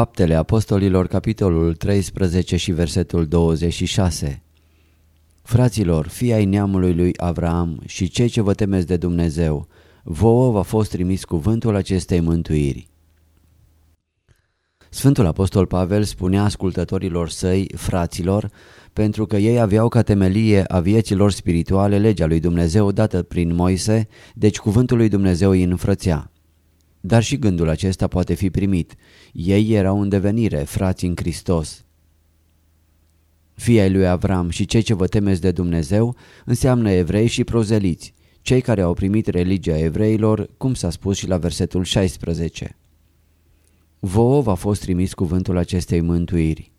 Faptele Apostolilor, capitolul 13 și versetul 26 Fraților, fii ai neamului lui Avram și cei ce vă temeți de Dumnezeu, vouă v-a fost trimis cuvântul acestei mântuiri. Sfântul Apostol Pavel spunea ascultătorilor săi, fraților, pentru că ei aveau ca temelie a vieților spirituale legea lui Dumnezeu dată prin Moise, deci cuvântul lui Dumnezeu îi înfrățea. Dar și gândul acesta poate fi primit. Ei erau în devenire, frați în Hristos. Fii ai lui Avram și cei ce vă temeți de Dumnezeu înseamnă evrei și prozeliți, cei care au primit religia evreilor, cum s-a spus și la versetul 16. Vouă v-a fost trimis cuvântul acestei mântuiri.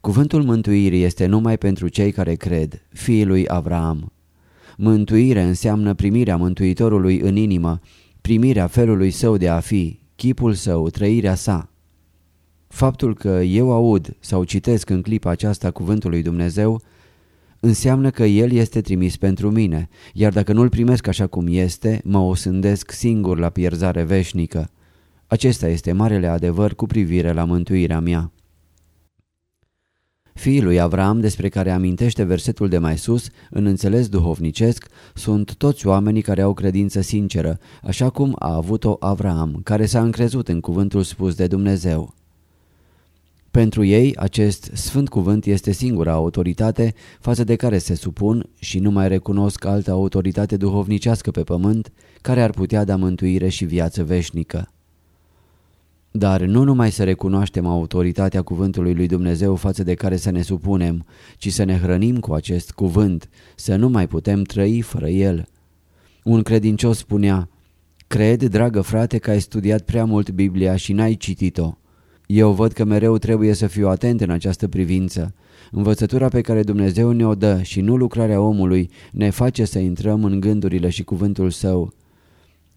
Cuvântul mântuirii este numai pentru cei care cred, fiii lui Avram. Mântuire înseamnă primirea Mântuitorului în inimă, primirea felului său de a fi, chipul său, trăirea sa. Faptul că eu aud sau citesc în clipa aceasta cuvântul lui Dumnezeu înseamnă că El este trimis pentru mine, iar dacă nu-L primesc așa cum este, mă osândesc singur la pierzare veșnică. Acesta este marele adevăr cu privire la mântuirea mea. Fiii lui Avram, despre care amintește versetul de mai sus, în înțeles duhovnicesc, sunt toți oamenii care au credință sinceră, așa cum a avut-o Avram, care s-a încrezut în cuvântul spus de Dumnezeu. Pentru ei, acest sfânt cuvânt este singura autoritate față de care se supun și nu mai recunosc altă autoritate duhovnicească pe pământ care ar putea da mântuire și viață veșnică. Dar nu numai să recunoaștem autoritatea cuvântului lui Dumnezeu față de care să ne supunem, ci să ne hrănim cu acest cuvânt, să nu mai putem trăi fără el. Un credincios spunea, Cred, dragă frate, că ai studiat prea mult Biblia și n-ai citit-o. Eu văd că mereu trebuie să fiu atent în această privință. Învățătura pe care Dumnezeu ne-o dă și nu lucrarea omului ne face să intrăm în gândurile și cuvântul său.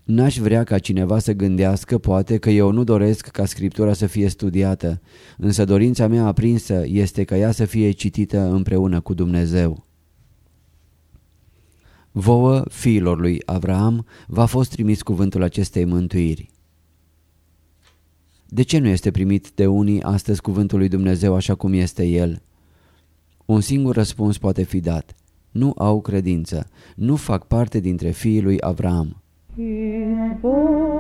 N-aș vrea ca cineva să gândească, poate, că eu nu doresc ca Scriptura să fie studiată, însă dorința mea aprinsă este ca ea să fie citită împreună cu Dumnezeu. Vouă, fiilor lui Avraam, v-a fost trimis cuvântul acestei mântuiri. De ce nu este primit de unii astăzi cuvântul lui Dumnezeu așa cum este el? Un singur răspuns poate fi dat. Nu au credință, nu fac parte dintre fiii lui Avram. Izvorul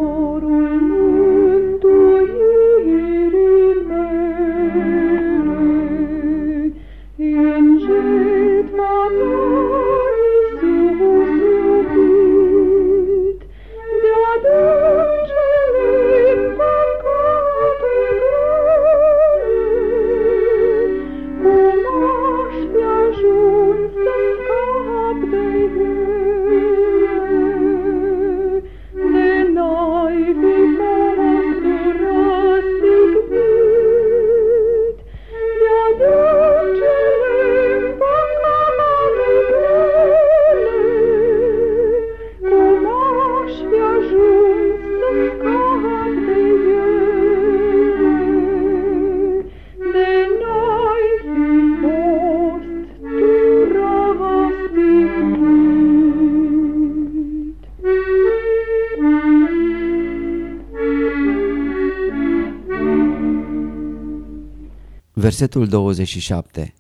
Versetul 27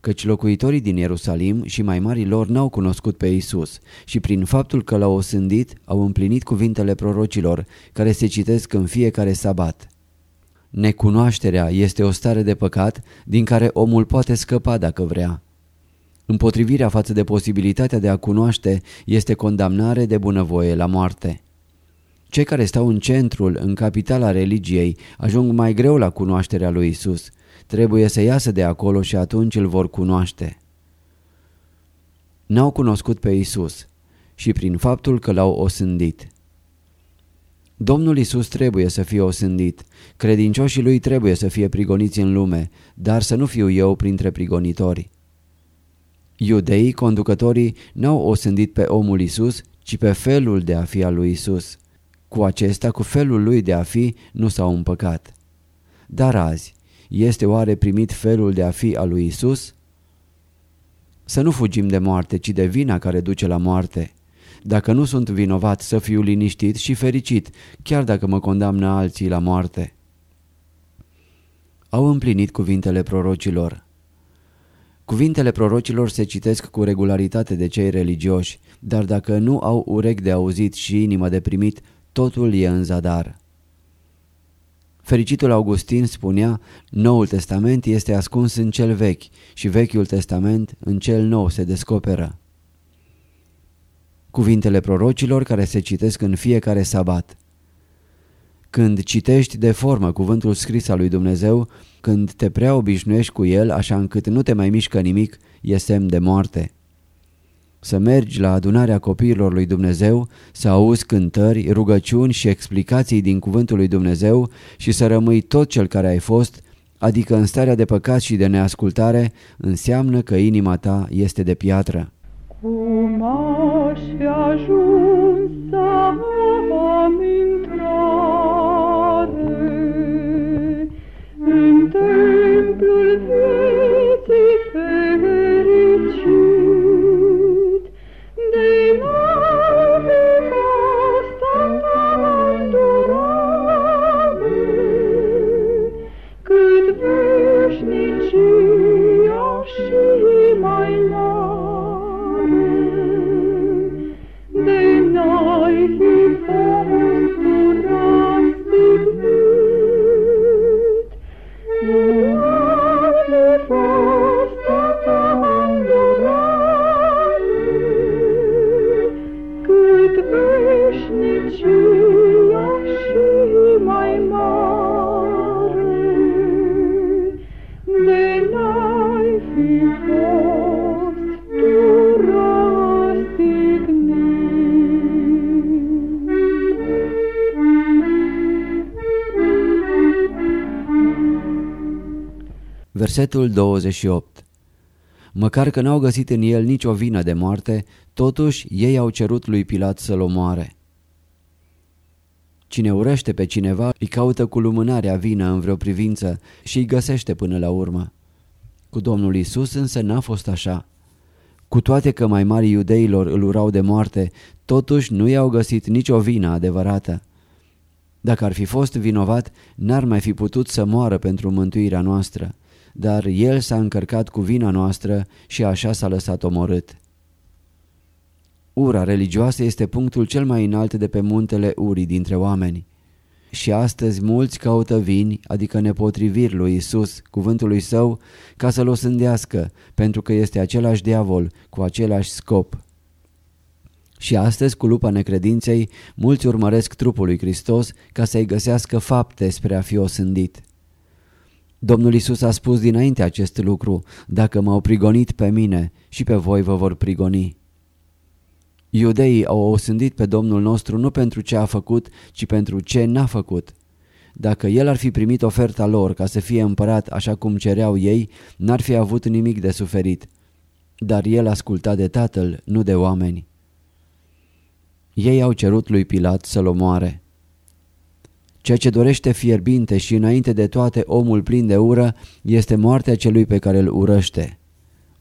Căci locuitorii din Ierusalim și mai marii lor n-au cunoscut pe Isus și prin faptul că l-au osândit au împlinit cuvintele prorocilor care se citesc în fiecare sabat. Necunoașterea este o stare de păcat din care omul poate scăpa dacă vrea. Împotrivirea față de posibilitatea de a cunoaște este condamnare de bunăvoie la moarte. Cei care stau în centrul, în capitala religiei, ajung mai greu la cunoașterea lui Isus. Trebuie să iasă de acolo și atunci îl vor cunoaște. N-au cunoscut pe Isus și prin faptul că l-au osândit. Domnul Isus trebuie să fie osândit, credincioșii lui trebuie să fie prigoniți în lume, dar să nu fiu eu printre prigonitori. Iudeii, conducătorii, n-au osândit pe omul Isus, ci pe felul de a fi al lui Isus. Cu acesta, cu felul lui de a fi, nu s-au împăcat. Dar azi, este oare primit felul de a fi al lui Isus? Să nu fugim de moarte, ci de vina care duce la moarte. Dacă nu sunt vinovat, să fiu liniștit și fericit, chiar dacă mă condamnă alții la moarte. Au împlinit cuvintele prorocilor. Cuvintele prorocilor se citesc cu regularitate de cei religioși, dar dacă nu au urechi de auzit și inimă de primit, totul e în zadar. Fericitul Augustin spunea, Noul Testament este ascuns în cel vechi și Vechiul Testament în cel nou se descoperă. Cuvintele prorocilor care se citesc în fiecare sabat. Când citești de formă cuvântul scris al lui Dumnezeu, când te prea obișnuiești cu el așa încât nu te mai mișcă nimic, e semn de moarte. Să mergi la adunarea copiilor lui Dumnezeu, să auzi cântări, rugăciuni și explicații din cuvântul lui Dumnezeu și să rămâi tot cel care ai fost, adică în starea de păcat și de neascultare, înseamnă că inima ta este de piatră. Cum aș fi ajuns să am intrare Versetul 28 Măcar că n-au găsit în el nicio vină de moarte, totuși ei au cerut lui Pilat să-l omoare. Cine urăște pe cineva îi caută cu lumânarea vină în vreo privință și îi găsește până la urmă. Cu Domnul Isus însă n-a fost așa. Cu toate că mai mari iudeilor îl urau de moarte, totuși nu i-au găsit nicio vină adevărată. Dacă ar fi fost vinovat, n-ar mai fi putut să moară pentru mântuirea noastră, dar el s-a încărcat cu vina noastră și așa s-a lăsat omorât. Ura religioasă este punctul cel mai înalt de pe muntele urii dintre oameni. Și astăzi mulți caută vini, adică nepotriviri lui Isus, cuvântului său, ca să-l osândească, pentru că este același diavol, cu același scop. Și astăzi, cu lupa necredinței, mulți urmăresc trupul lui Hristos ca să-i găsească fapte spre a fi osândit. Domnul Isus a spus dinainte acest lucru, dacă m-au prigonit pe mine și pe voi vă vor prigoni. Iudeii au osândit pe Domnul nostru nu pentru ce a făcut, ci pentru ce n-a făcut. Dacă el ar fi primit oferta lor ca să fie împărat așa cum cereau ei, n-ar fi avut nimic de suferit. Dar el asculta de tatăl, nu de oameni. Ei au cerut lui Pilat să-l omoare. Ceea ce dorește fierbinte și înainte de toate omul plin de ură este moartea celui pe care îl urăște.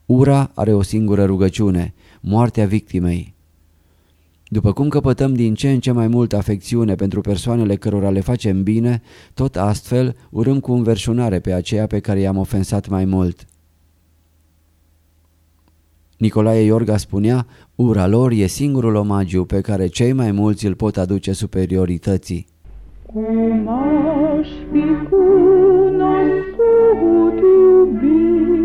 Ura are o singură rugăciune, moartea victimei. După cum căpătăm din ce în ce mai mult afecțiune pentru persoanele cărora le facem bine, tot astfel urâm cu înverșunare pe aceea pe care i-am ofensat mai mult. Nicolae Iorga spunea, ura lor e singurul omagiu pe care cei mai mulți îl pot aduce superiorității. Cum aș fi cunoscut iubirea?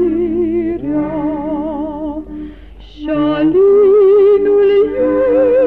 Și-alinul ei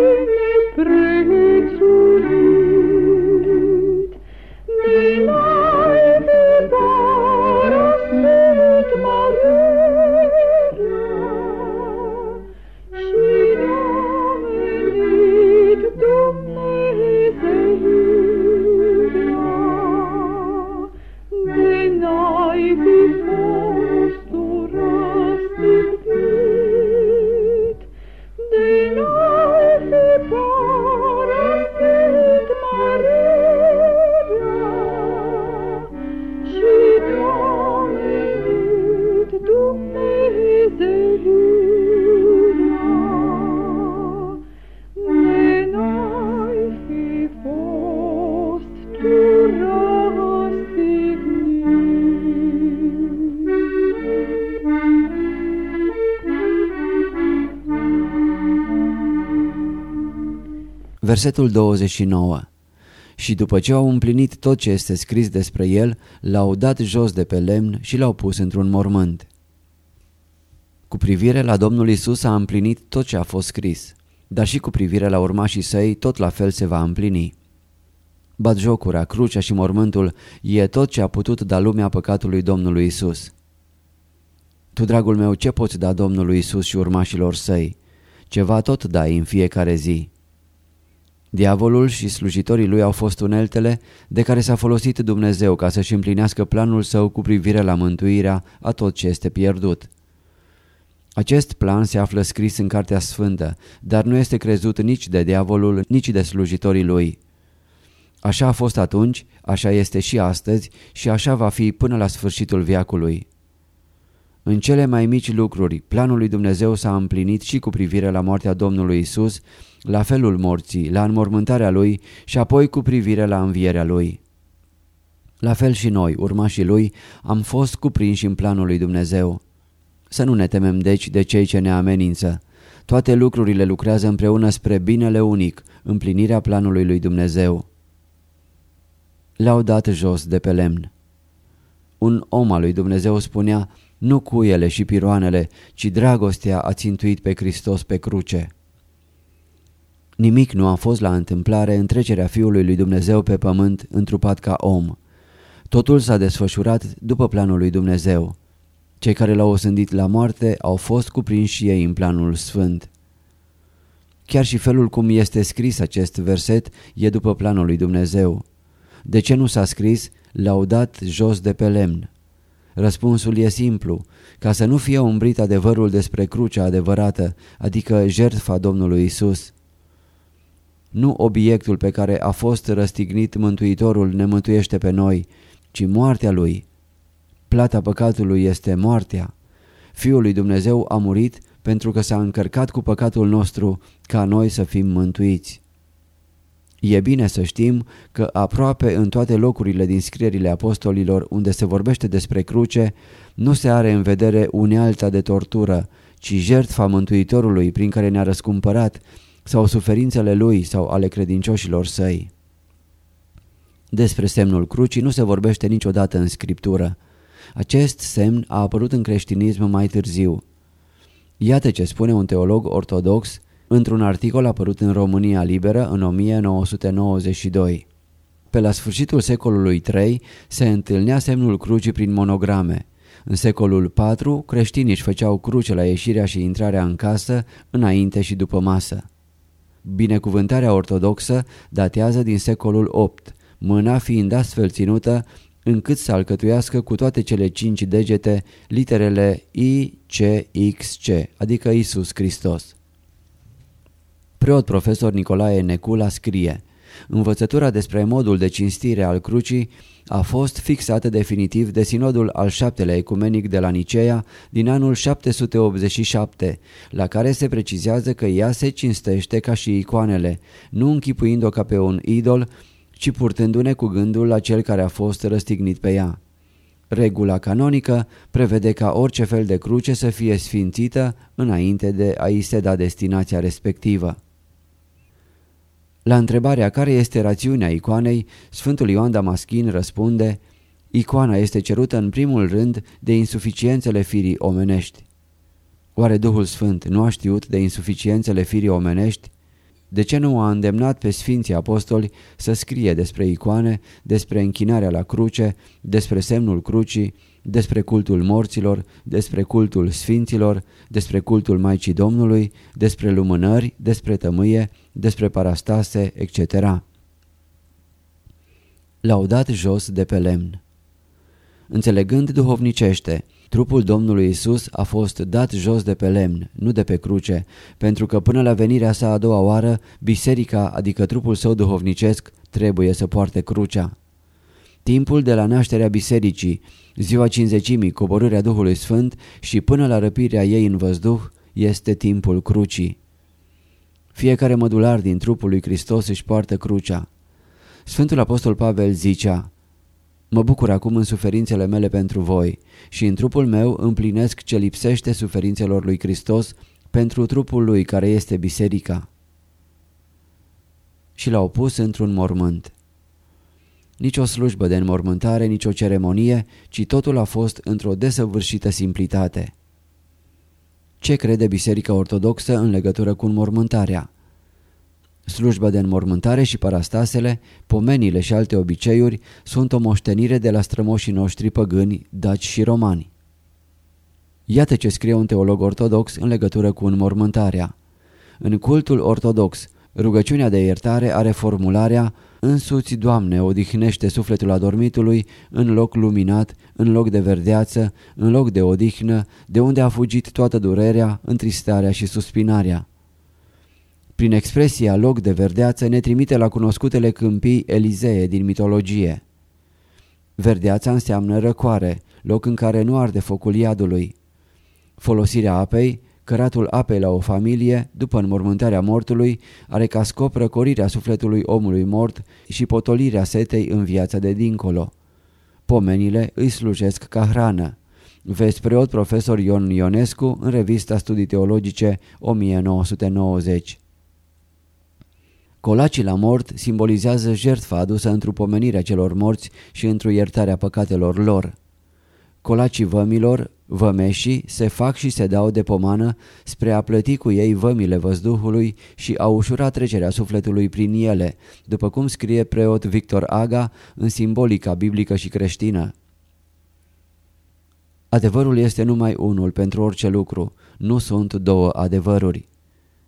Versetul 29 Și după ce au împlinit tot ce este scris despre el, l-au dat jos de pe lemn și l-au pus într-un mormânt. Cu privire la Domnul Isus a împlinit tot ce a fost scris, dar și cu privire la urmașii săi tot la fel se va împlini. Batjocura, crucea și mormântul e tot ce a putut da lumea păcatului Domnului Isus. Tu, dragul meu, ce poți da Domnului Isus și urmașilor săi? Ceva tot dai în fiecare zi. Diavolul și slujitorii lui au fost uneltele de care s-a folosit Dumnezeu ca să-și împlinească planul său cu privire la mântuirea a tot ce este pierdut. Acest plan se află scris în Cartea Sfântă, dar nu este crezut nici de diavolul, nici de slujitorii lui. Așa a fost atunci, așa este și astăzi și așa va fi până la sfârșitul viacului. În cele mai mici lucruri, planul lui Dumnezeu s-a împlinit și cu privire la moartea Domnului Isus, la felul morții, la înmormântarea lui și apoi cu privire la învierea lui. La fel și noi, urmașii lui, am fost cuprinși în planul lui Dumnezeu. Să nu ne temem deci de cei ce ne amenință. Toate lucrurile lucrează împreună spre binele unic, împlinirea planului lui Dumnezeu. Le-au dat jos de pe lemn. Un om al lui Dumnezeu spunea, nu cuiele și piroanele, ci dragostea a țintuit pe Hristos pe cruce. Nimic nu a fost la întâmplare în trecerea Fiului lui Dumnezeu pe pământ întrupat ca om. Totul s-a desfășurat după planul lui Dumnezeu. Cei care l-au osândit la moarte au fost cuprinși și ei în planul sfânt. Chiar și felul cum este scris acest verset e după planul lui Dumnezeu. De ce nu s-a scris, l-au dat jos de pe lemn? Răspunsul e simplu, ca să nu fie umbrit adevărul despre crucea adevărată, adică jertfa Domnului Isus. Nu obiectul pe care a fost răstignit Mântuitorul ne mântuiește pe noi, ci moartea Lui. Plata păcatului este moartea. Fiul lui Dumnezeu a murit pentru că s-a încărcat cu păcatul nostru ca noi să fim mântuiți. E bine să știm că aproape în toate locurile din scrierile apostolilor unde se vorbește despre cruce, nu se are în vedere unealta de tortură, ci jertfa Mântuitorului prin care ne-a răscumpărat sau suferințele lui sau ale credincioșilor săi. Despre semnul crucii nu se vorbește niciodată în scriptură. Acest semn a apărut în creștinism mai târziu. Iată ce spune un teolog ortodox într-un articol apărut în România Liberă în 1992. Pe la sfârșitul secolului III se întâlnea semnul crucii prin monograme. În secolul IV, creștinii își făceau cruce la ieșirea și intrarea în casă, înainte și după masă. Binecuvântarea ortodoxă datează din secolul VIII, mâna fiind astfel ținută încât să alcătuiască cu toate cele cinci degete literele I, C, X, C, adică Isus Hristos. Preot profesor Nicolae Necula scrie Învățătura despre modul de cinstire al crucii a fost fixată definitiv de sinodul al șaptelea ecumenic de la Nicea din anul 787, la care se precizează că ea se cinstește ca și icoanele, nu închipuind-o ca pe un idol, ci purtându-ne cu gândul la cel care a fost răstignit pe ea. Regula canonică prevede ca orice fel de cruce să fie sfințită înainte de a-i se da destinația respectivă. La întrebarea care este rațiunea icoanei, Sfântul Ioan Damaschin răspunde Icoana este cerută în primul rând de insuficiențele firii omenești. Oare Duhul Sfânt nu a știut de insuficiențele firii omenești? De ce nu a îndemnat pe Sfinții Apostoli să scrie despre icoane, despre închinarea la cruce, despre semnul crucii, despre cultul morților, despre cultul sfinților, despre cultul Maicii Domnului, despre lumânări, despre tămâie, despre parastase, etc. L-au dat jos de pe lemn. Înțelegând duhovnicește, trupul Domnului Isus a fost dat jos de pe lemn, nu de pe cruce, pentru că până la venirea sa a doua oară, biserica, adică trupul său duhovnicesc, trebuie să poarte crucea. Timpul de la nașterea bisericii, ziua cinzecimii, coborârea Duhului Sfânt și până la răpirea ei în văzduh, este timpul crucii. Fiecare mădular din trupul lui Hristos își poartă crucea. Sfântul Apostol Pavel zicea, Mă bucur acum în suferințele mele pentru voi și în trupul meu împlinesc ce lipsește suferințelor lui Hristos pentru trupul lui care este biserica. Și l-au pus într-un mormânt. Nici o slujbă de înmormântare, nici o ceremonie, ci totul a fost într-o desăvârșită simplitate. Ce crede Biserica Ortodoxă în legătură cu înmormântarea? Slujba de înmormântare și parastasele, pomenile și alte obiceiuri sunt o moștenire de la strămoșii noștri păgâni, daci și romani. Iată ce scrie un teolog ortodox în legătură cu înmormântarea. În cultul ortodox, rugăciunea de iertare are formularea Însuți, Doamne, odihnește sufletul adormitului în loc luminat, în loc de verdeață, în loc de odihnă, de unde a fugit toată durerea, întristarea și suspinarea. Prin expresia loc de verdeață ne trimite la cunoscutele câmpii Elizee din mitologie. Verdeața înseamnă răcoare, loc în care nu arde focul iadului. Folosirea apei, căratul apei la o familie, după înmormântarea mortului, are ca scop răcorirea sufletului omului mort și potolirea setei în viața de dincolo. Pomenile îi slujesc ca hrană. Vezi preot profesor Ion Ionescu în revista Studii Teologice 1990. Colacii la mort simbolizează jertfa adusă într-o pomenirea celor morți și într-o iertarea păcatelor lor. Colacii vămilor, vămeșii, se fac și se dau de pomană spre a plăti cu ei vămile văzduhului și a ușura trecerea sufletului prin ele, după cum scrie preot Victor Aga în simbolica biblică și creștină. Adevărul este numai unul pentru orice lucru, nu sunt două adevăruri.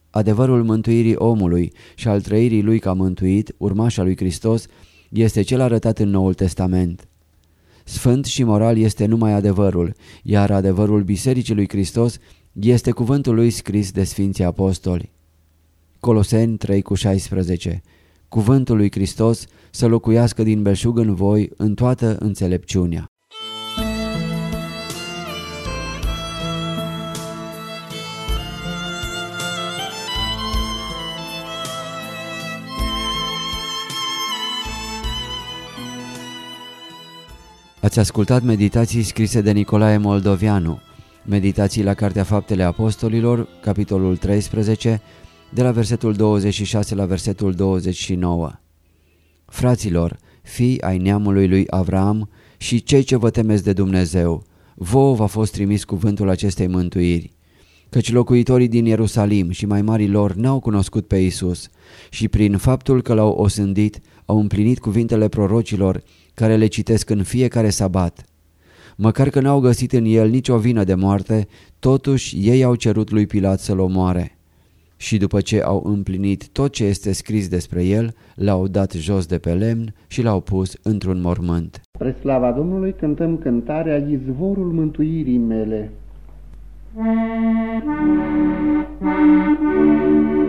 Adevărul mântuirii omului și al trăirii lui ca mântuit, urmașa lui Hristos, este cel arătat în Noul Testament. Sfânt și moral este numai adevărul, iar adevărul Bisericii lui Hristos este cuvântul lui scris de Sfinții Apostoli. Coloseni 3,16 Cuvântul lui Hristos să locuiască din belșug în voi în toată înțelepciunea. Ați ascultat meditații scrise de Nicolae Moldovianu, meditații la Cartea Faptele Apostolilor, capitolul 13, de la versetul 26 la versetul 29. Fraților, fii ai neamului lui Avram și cei ce vă temeți de Dumnezeu, vouă v-a fost trimis cuvântul acestei mântuiri. Căci locuitorii din Ierusalim și mai marii lor n-au cunoscut pe Isus și prin faptul că l-au osândit, au împlinit cuvintele prorocilor care le citesc în fiecare sabat. Măcar că n-au găsit în el nicio vină de moarte, totuși ei au cerut lui Pilat să-l omoare. Și după ce au împlinit tot ce este scris despre el, l-au dat jos de pe lemn și l-au pus într-un mormânt. Spre slava Domnului cântăm cântarea Izvorul mântuirii mele. Thank you.